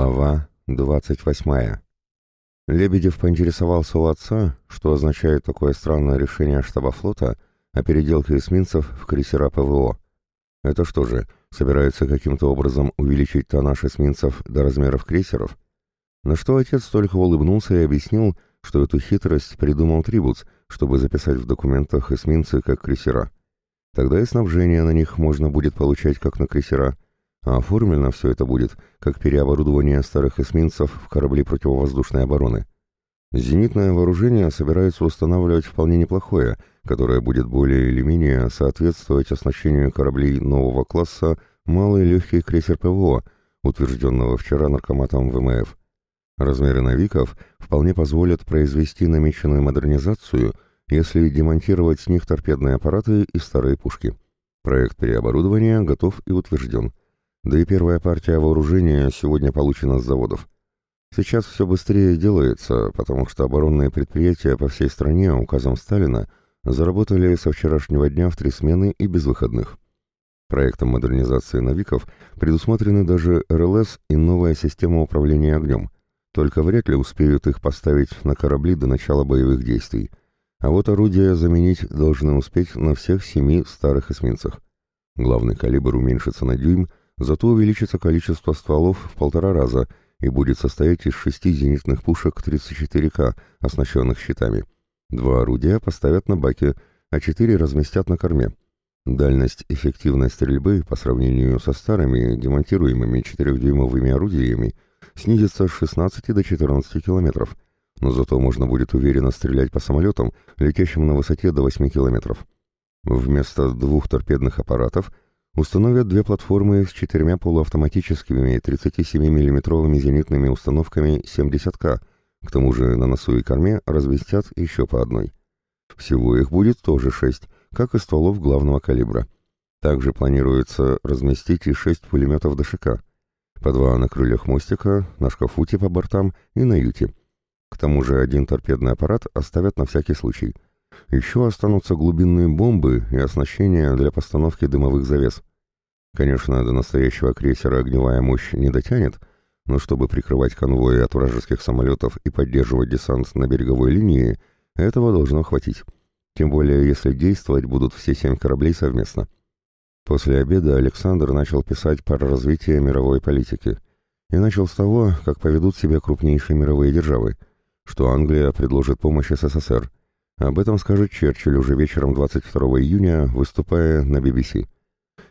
Глава 28. Лебедев поинтересовался у отца, что означает такое странное решение штаба флота о переделке эсминцев в крейсера ПВО. Это что же, собираются каким-то образом увеличить тоннаж эсминцев до размеров крейсеров? На что отец только улыбнулся и объяснил, что эту хитрость придумал Трибуц, чтобы записать в документах эсминцы как крейсера. Тогда и снабжение на них можно будет получать как на крейсера – а оформлено все это будет, как переоборудование старых эсминцев в корабли противовоздушной обороны. Зенитное вооружение собирается устанавливать вполне неплохое, которое будет более или менее соответствовать оснащению кораблей нового класса «Малый легкий крейсер ПВО», утвержденного вчера наркоматом ВМФ. Размеры навиков вполне позволят произвести намеченную модернизацию, если демонтировать с них торпедные аппараты и старые пушки. Проект переоборудования готов и утвержден. Да и первая партия вооружения сегодня получена с заводов. Сейчас все быстрее делается, потому что оборонные предприятия по всей стране указом Сталина заработали со вчерашнего дня в три смены и без выходных. Проектом модернизации «Навиков» предусмотрены даже РЛС и новая система управления огнем. Только вряд ли успеют их поставить на корабли до начала боевых действий. А вот орудия заменить должны успеть на всех семи старых эсминцах. Главный калибр уменьшится на дюйм, Зато увеличится количество стволов в полтора раза и будет состоять из шести зенитных пушек 34К, оснащенных щитами. Два орудия поставят на баке, а четыре разместят на корме. Дальность эффективной стрельбы по сравнению со старыми демонтируемыми 4-дюймовыми орудиями снизится с 16 до 14 километров, но зато можно будет уверенно стрелять по самолетам, летящим на высоте до 8 километров. Вместо двух торпедных аппаратов – установят две платформы с четырьмя полуавтоматическими 37 миллиметровыми зенитными установками 70К, к тому же на носу и корме разместят еще по одной. Всего их будет тоже шесть, как и стволов главного калибра. Также планируется разместить и шесть пулеметов ДШК, по два на крыльях мостика, на шкафуте по бортам и на юте. К тому же один торпедный аппарат оставят на всякий случай – еще останутся глубинные бомбы и оснащение для постановки дымовых завес. Конечно, до настоящего крейсера огневая мощь не дотянет, но чтобы прикрывать конвои от вражеских самолетов и поддерживать десант на береговой линии, этого должно хватить. Тем более, если действовать будут все семь кораблей совместно. После обеда Александр начал писать про развитие мировой политики. И начал с того, как поведут себя крупнейшие мировые державы, что Англия предложит помощь СССР – об этом скажет Черчилль уже вечером 22 июня, выступая на BBC.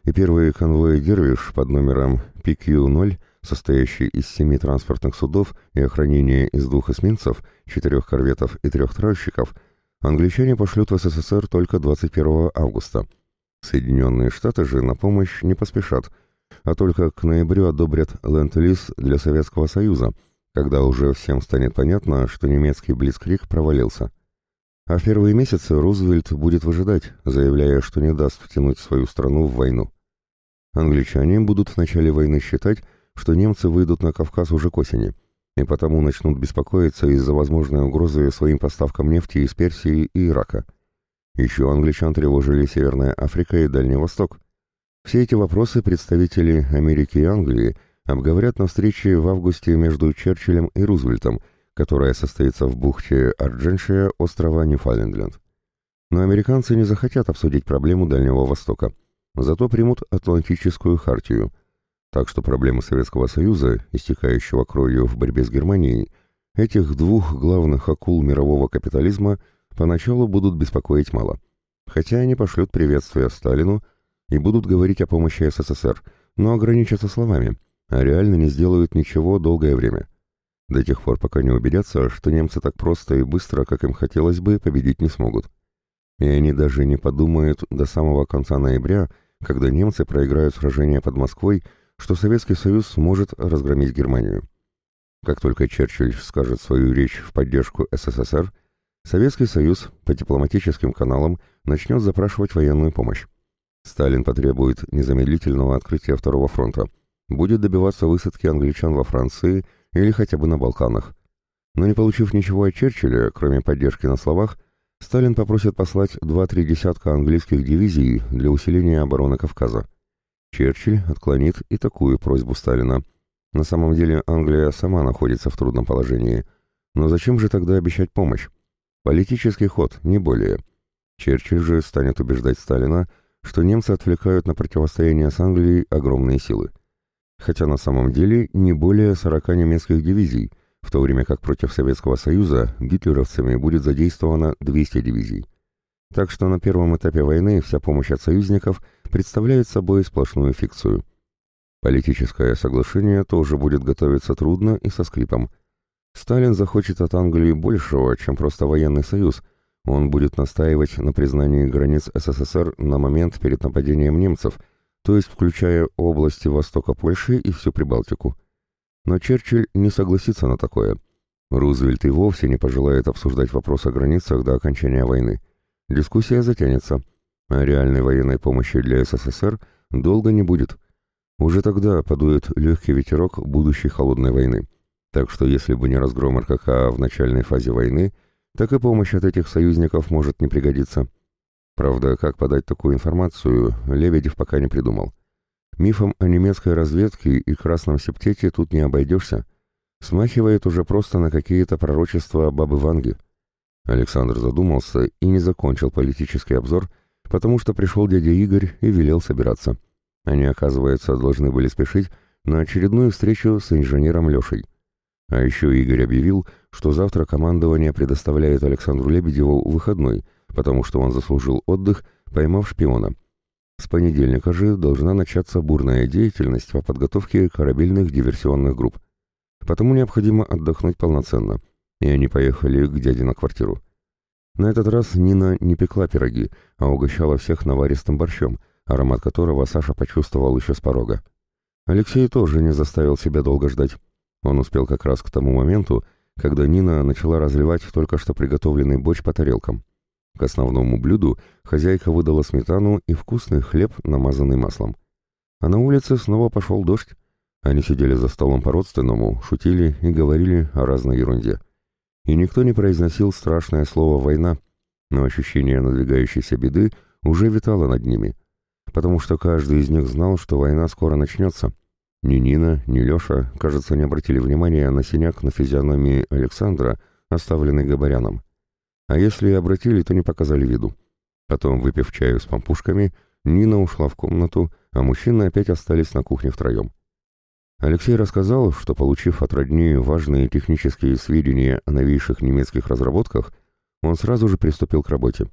И первые конвои «Дервиш» под номером PQ-0, состоящий из семи транспортных судов и охранения из двух эсминцев, четырех корветов и трех тральщиков, англичане пошлют в СССР только 21 августа. Соединенные Штаты же на помощь не поспешат, а только к ноябрю одобрят ленд-лиз для Советского Союза, когда уже всем станет понятно, что немецкий Блицкрик провалился. А в первые месяцы Рузвельт будет выжидать, заявляя, что не даст втянуть свою страну в войну. Англичане будут в начале войны считать, что немцы выйдут на Кавказ уже к осени, и потому начнут беспокоиться из-за возможной угрозы своим поставкам нефти из Персии и Ирака. Еще англичан тревожили Северная Африка и Дальний Восток. Все эти вопросы представители Америки и Англии обговорят на встрече в августе между Черчиллем и Рузвельтом – которая состоится в бухте Ардженшия острова Ньюфаундленд. Но американцы не захотят обсудить проблему Дальнего Востока, зато примут Атлантическую хартию. Так что проблемы Советского Союза, истекающего кровью в борьбе с Германией, этих двух главных акул мирового капитализма поначалу будут беспокоить мало. Хотя они пошлют приветствие Сталину и будут говорить о помощи СССР, но ограничатся словами, а реально не сделают ничего долгое время. До тех пор, пока не убедятся, что немцы так просто и быстро, как им хотелось бы, победить не смогут. И они даже не подумают до самого конца ноября, когда немцы проиграют сражение под Москвой, что Советский Союз сможет разгромить Германию. Как только Черчилль скажет свою речь в поддержку СССР, Советский Союз по дипломатическим каналам начнет запрашивать военную помощь. Сталин потребует незамедлительного открытия Второго фронта, будет добиваться высадки англичан во Франции – или хотя бы на Балканах. Но не получив ничего от Черчилля, кроме поддержки на словах, Сталин попросит послать 2-3 десятка английских дивизий для усиления обороны Кавказа. Черчилль отклонит и такую просьбу Сталина. На самом деле Англия сама находится в трудном положении. Но зачем же тогда обещать помощь? Политический ход, не более. Черчилль же станет убеждать Сталина, что немцы отвлекают на противостояние с Англией огромные силы. Хотя на самом деле не более 40 немецких дивизий, в то время как против Советского Союза гитлеровцами будет задействовано 200 дивизий. Так что на первом этапе войны вся помощь от союзников представляет собой сплошную фикцию. Политическое соглашение тоже будет готовиться трудно и со скрипом. Сталин захочет от Англии большего, чем просто военный союз. Он будет настаивать на признании границ СССР на момент перед нападением немцев, то есть включая области востока Польши и всю Прибалтику. Но Черчилль не согласится на такое. Рузвельт и вовсе не пожелает обсуждать вопрос о границах до окончания войны. Дискуссия затянется, а реальной военной помощи для СССР долго не будет. Уже тогда подует легкий ветерок будущей холодной войны. Так что если бы не разгром РКК в начальной фазе войны, так и помощь от этих союзников может не пригодиться. Правда, как подать такую информацию, Лебедев пока не придумал. Мифом о немецкой разведке и красном септете тут не обойдешься. Смахивает уже просто на какие-то пророчества бабы Ванги. Александр задумался и не закончил политический обзор, потому что пришел дядя Игорь и велел собираться. Они, оказывается, должны были спешить на очередную встречу с инженером Лешей. А еще Игорь объявил, что завтра командование предоставляет Александру Лебедеву выходной, потому что он заслужил отдых, поймав шпиона. С понедельника же должна начаться бурная деятельность по подготовке корабельных диверсионных групп. Потому необходимо отдохнуть полноценно и они поехали к дяде на квартиру. На этот раз Нина не пекла пироги, а угощала всех наваристым борщом, аромат которого Саша почувствовал еще с порога. Алексей тоже не заставил себя долго ждать. Он успел как раз к тому моменту, когда Нина начала разливать только что приготовленный борщ по тарелкам. К основному блюду хозяйка выдала сметану и вкусный хлеб, намазанный маслом. А на улице снова пошел дождь. Они сидели за столом по-родственному, шутили и говорили о разной ерунде и никто не произносил страшное слово «война», но ощущение надвигающейся беды уже витало над ними, потому что каждый из них знал, что война скоро начнется. Ни Нина, ни Леша, кажется, не обратили внимания на синяк на физиономии Александра, оставленный Габаряном. А если и обратили, то не показали виду. Потом, выпив чаю с пампушками, Нина ушла в комнату, а мужчины опять остались на кухне втроем. Алексей рассказал, что, получив от родни важные технические сведения о новейших немецких разработках, он сразу же приступил к работе.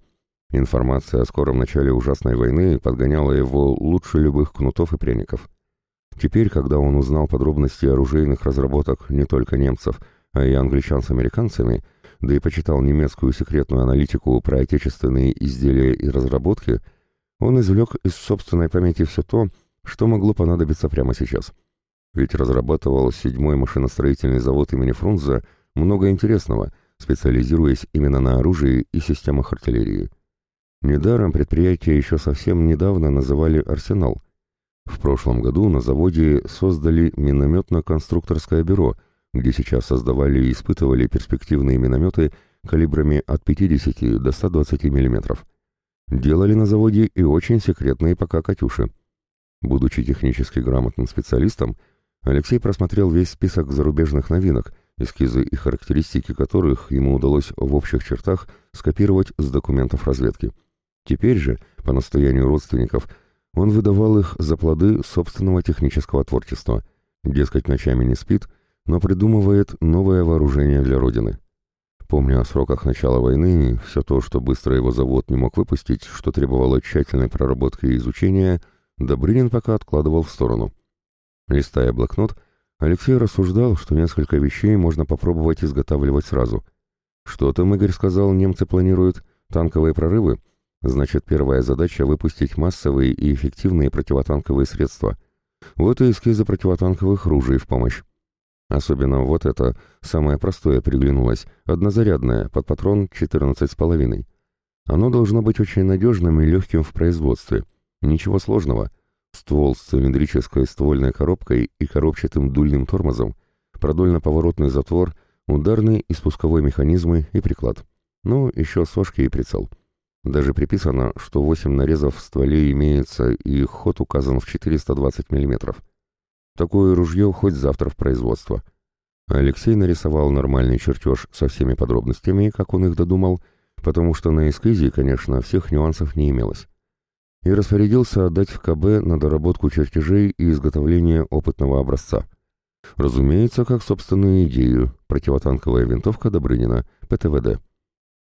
Информация о скором начале ужасной войны подгоняла его лучше любых кнутов и пряников. Теперь, когда он узнал подробности оружейных разработок не только немцев, а и англичан с американцами, да и почитал немецкую секретную аналитику про отечественные изделия и разработки, он извлек из собственной памяти все то, что могло понадобиться прямо сейчас – ведь разрабатывал седьмой машиностроительный завод имени Фрунзе много интересного, специализируясь именно на оружии и системах артиллерии. Недаром предприятие еще совсем недавно называли «Арсенал». В прошлом году на заводе создали минометно-конструкторское бюро, где сейчас создавали и испытывали перспективные минометы калибрами от 50 до 120 мм. Делали на заводе и очень секретные пока «Катюши». Будучи технически грамотным специалистом, Алексей просмотрел весь список зарубежных новинок, эскизы и характеристики которых ему удалось в общих чертах скопировать с документов разведки. Теперь же, по настоянию родственников, он выдавал их за плоды собственного технического творчества. Дескать, ночами не спит, но придумывает новое вооружение для Родины. Помня о сроках начала войны, все то, что быстро его завод не мог выпустить, что требовало тщательной проработки и изучения, Добрынин пока откладывал в сторону. Листая блокнот, Алексей рассуждал, что несколько вещей можно попробовать изготавливать сразу. Что там, Игорь сказал, немцы планируют? Танковые прорывы? Значит, первая задача — выпустить массовые и эффективные противотанковые средства. Вот и эскизы противотанковых ружей в помощь. Особенно вот это, самое простое приглянулось, однозарядное, под патрон 14,5. Оно должно быть очень надежным и легким в производстве. Ничего сложного — ствол с цилиндрической ствольной коробкой и коробчатым дульным тормозом, продольно-поворотный затвор, ударный и спусковой механизмы и приклад. Ну, еще сошки и прицел. Даже приписано, что 8 нарезов в стволе имеется и ход указан в 420 мм. Такое ружье хоть завтра в производство. Алексей нарисовал нормальный чертеж со всеми подробностями, как он их додумал, потому что на эскизе, конечно, всех нюансов не имелось. И распорядился отдать в КБ на доработку чертежей и изготовление опытного образца. Разумеется, как собственную идею, противотанковая винтовка Добрынина, ПТВД.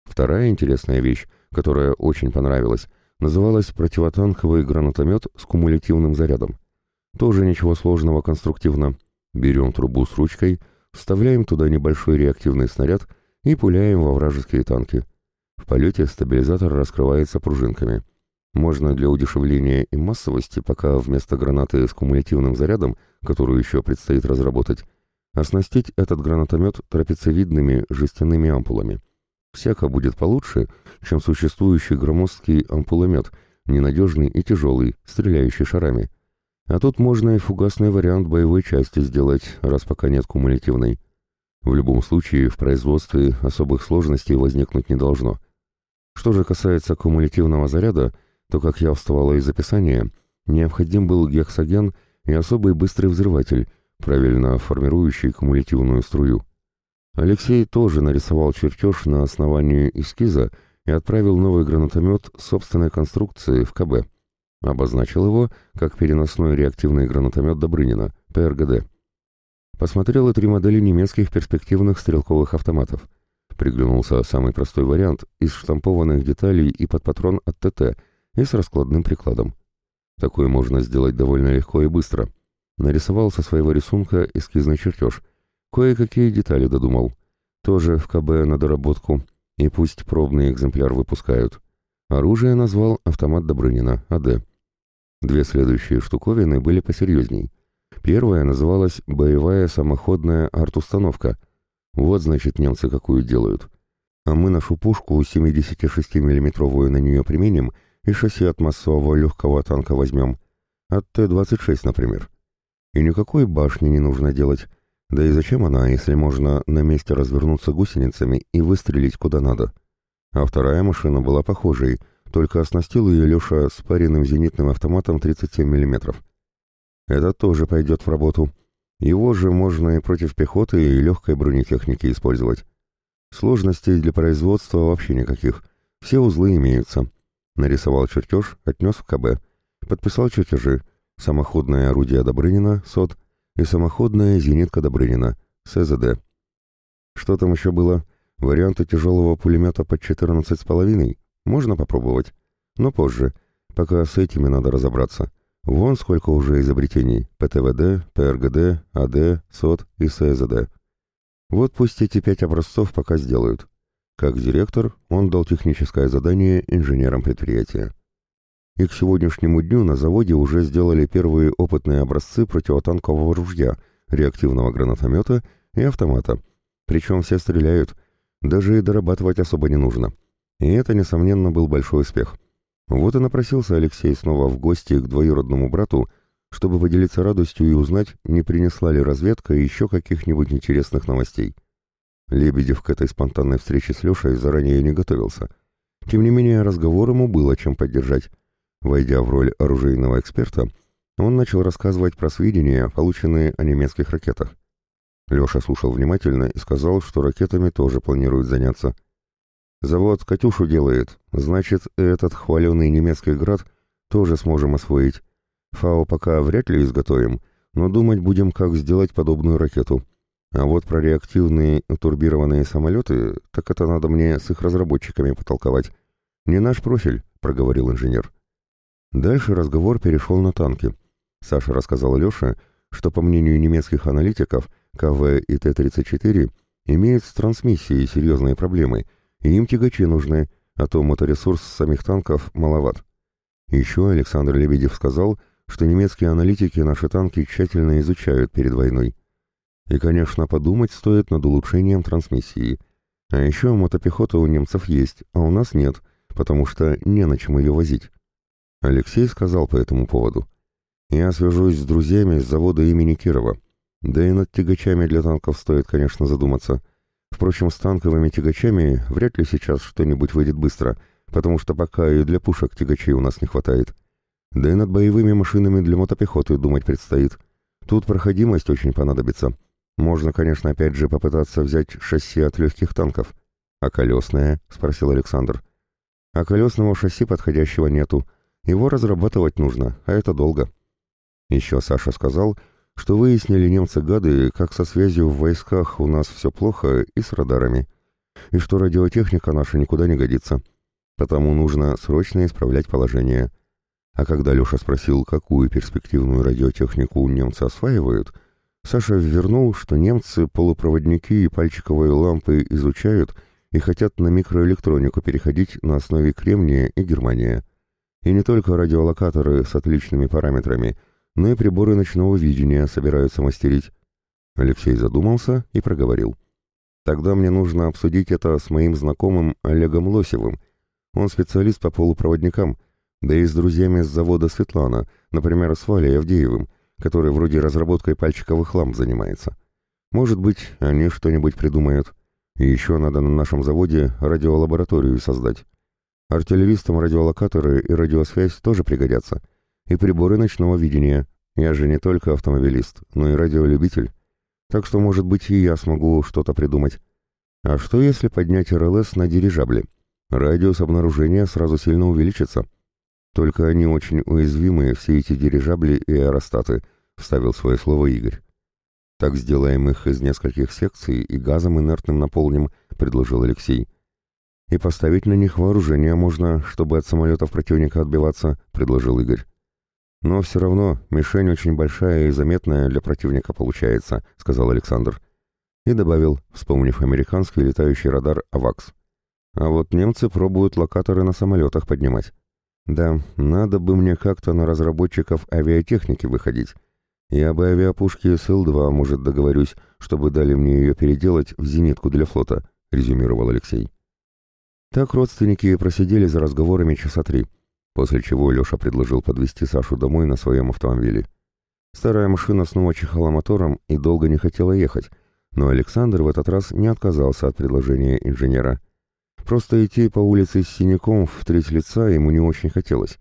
Вторая интересная вещь, которая очень понравилась, называлась противотанковый гранатомет с кумулятивным зарядом. Тоже ничего сложного конструктивно. Берем трубу с ручкой, вставляем туда небольшой реактивный снаряд и пуляем во вражеские танки. В полете стабилизатор раскрывается пружинками. Можно для удешевления и массовости, пока вместо гранаты с кумулятивным зарядом, которую еще предстоит разработать, оснастить этот гранатомет трапециевидными жестяными ампулами. Всяко будет получше, чем существующий громоздкий ампуломет, ненадежный и тяжелый, стреляющий шарами. А тут можно и фугасный вариант боевой части сделать, раз пока нет кумулятивной. В любом случае, в производстве особых сложностей возникнуть не должно. Что же касается кумулятивного заряда, то, как я вставала из описания, необходим был гексоген и особый быстрый взрыватель, правильно формирующий кумулятивную струю. Алексей тоже нарисовал чертеж на основании эскиза и отправил новый гранатомет собственной конструкции в КБ. Обозначил его как переносной реактивный гранатомет Добрынина, ПРГД. Посмотрел и три модели немецких перспективных стрелковых автоматов. Приглянулся самый простой вариант из штампованных деталей и под патрон от ТТ и с раскладным прикладом. Такое можно сделать довольно легко и быстро. Нарисовал со своего рисунка эскизный чертеж. Кое-какие детали додумал. Тоже в КБ на доработку. И пусть пробный экземпляр выпускают. Оружие назвал автомат Добрынина, АД. Две следующие штуковины были посерьезней. Первая называлась «Боевая самоходная арт-установка». Вот, значит, немцы какую делают. А мы нашу пушку 76 миллиметровую на нее применим и шасси от массового легкого танка возьмем. От Т-26, например. И никакой башни не нужно делать. Да и зачем она, если можно на месте развернуться гусеницами и выстрелить куда надо? А вторая машина была похожей — только оснастил ее Леша спаренным зенитным автоматом 37 мм. Это тоже пойдет в работу. Его же можно и против пехоты, и легкой бронетехники использовать. Сложностей для производства вообще никаких. Все узлы имеются. Нарисовал чертеж, отнес в КБ. Подписал чертежи. Самоходное орудие Добрынина, СОД, и самоходная зенитка Добрынина, СЗД. Что там еще было? Варианты тяжелого пулемета под 14,5? Можно попробовать, но позже, пока с этими надо разобраться. Вон сколько уже изобретений – ПТВД, ПРГД, АД, СОД и СЗД. Вот пусть эти пять образцов пока сделают. Как директор, он дал техническое задание инженерам предприятия. И к сегодняшнему дню на заводе уже сделали первые опытные образцы противотанкового ружья, реактивного гранатомета и автомата. Причем все стреляют, даже и дорабатывать особо не нужно. И это, несомненно, был большой успех. Вот и напросился Алексей снова в гости к двоюродному брату, чтобы поделиться радостью и узнать, не принесла ли разведка еще каких-нибудь интересных новостей. Лебедев к этой спонтанной встрече с Лешей заранее не готовился. Тем не менее, разговор ему было чем поддержать. Войдя в роль оружейного эксперта, он начал рассказывать про сведения, полученные о немецких ракетах. Леша слушал внимательно и сказал, что ракетами тоже планируют заняться. Завод «Катюшу» делает, значит, этот хваленый немецкий град тоже сможем освоить. ФАО пока вряд ли изготовим, но думать будем, как сделать подобную ракету. А вот про реактивные турбированные самолеты, так это надо мне с их разработчиками потолковать. Не наш профиль, проговорил инженер. Дальше разговор перешел на танки. Саша рассказал Леше, что, по мнению немецких аналитиков, КВ и Т-34 имеют с трансмиссией серьезные проблемы – и им тягачи нужны, а то моторесурс самих танков маловат. Еще Александр Лебедев сказал, что немецкие аналитики наши танки тщательно изучают перед войной. И, конечно, подумать стоит над улучшением трансмиссии. А еще мотопехота у немцев есть, а у нас нет, потому что не на чем ее возить. Алексей сказал по этому поводу. Я свяжусь с друзьями с завода имени Кирова. Да и над тягачами для танков стоит, конечно, задуматься. Впрочем, с танковыми тягачами вряд ли сейчас что-нибудь выйдет быстро, потому что пока и для пушек тягачей у нас не хватает. Да и над боевыми машинами для мотопехоты думать предстоит. Тут проходимость очень понадобится. Можно, конечно, опять же попытаться взять шасси от легких танков. А колесное? — спросил Александр. А колесного шасси подходящего нету. Его разрабатывать нужно, а это долго. Еще Саша сказал, что выяснили немцы-гады, как со связью в войсках у нас все плохо и с радарами, и что радиотехника наша никуда не годится. Потому нужно срочно исправлять положение. А когда Леша спросил, какую перспективную радиотехнику немцы осваивают, Саша вернул, что немцы полупроводники и пальчиковые лампы изучают и хотят на микроэлектронику переходить на основе кремния и германия. И не только радиолокаторы с отличными параметрами, но и приборы ночного видения собираются мастерить. Алексей задумался и проговорил. «Тогда мне нужно обсудить это с моим знакомым Олегом Лосевым. Он специалист по полупроводникам, да и с друзьями с завода Светлана, например, с Валей Авдеевым, который вроде разработкой пальчиковых ламп занимается. Может быть, они что-нибудь придумают. И еще надо на нашем заводе радиолабораторию создать. Артиллеристам радиолокаторы и радиосвязь тоже пригодятся. И приборы ночного видения. Я же не только автомобилист, но и радиолюбитель. Так что, может быть, и я смогу что-то придумать. А что если поднять РЛС на дирижабле? Радиус обнаружения сразу сильно увеличится. Только они очень уязвимые, все эти дирижабли и аэростаты, вставил свое слово Игорь. Так сделаем их из нескольких секций и газом инертным наполним, предложил Алексей. И поставить на них вооружение можно, чтобы от самолетов противника отбиваться, предложил Игорь. Но все равно мишень очень большая и заметная для противника получается, сказал Александр. И добавил, вспомнив американский летающий радар «Авакс». А вот немцы пробуют локаторы на самолетах поднимать. Да, надо бы мне как-то на разработчиков авиатехники выходить. Я бы авиапушки СЛ-2, может, договорюсь, чтобы дали мне ее переделать в зенитку для флота, резюмировал Алексей. Так родственники просидели за разговорами часа три, после чего Леша предложил подвезти Сашу домой на своем автомобиле. Старая машина снова чихала мотором и долго не хотела ехать, но Александр в этот раз не отказался от предложения инженера – Просто идти по улице с синяком в треть лица ему не очень хотелось.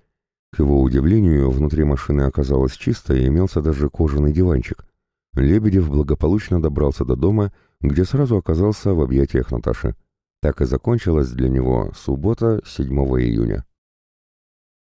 К его удивлению, внутри машины оказалось чисто и имелся даже кожаный диванчик. Лебедев благополучно добрался до дома, где сразу оказался в объятиях Наташи. Так и закончилась для него суббота 7 июня.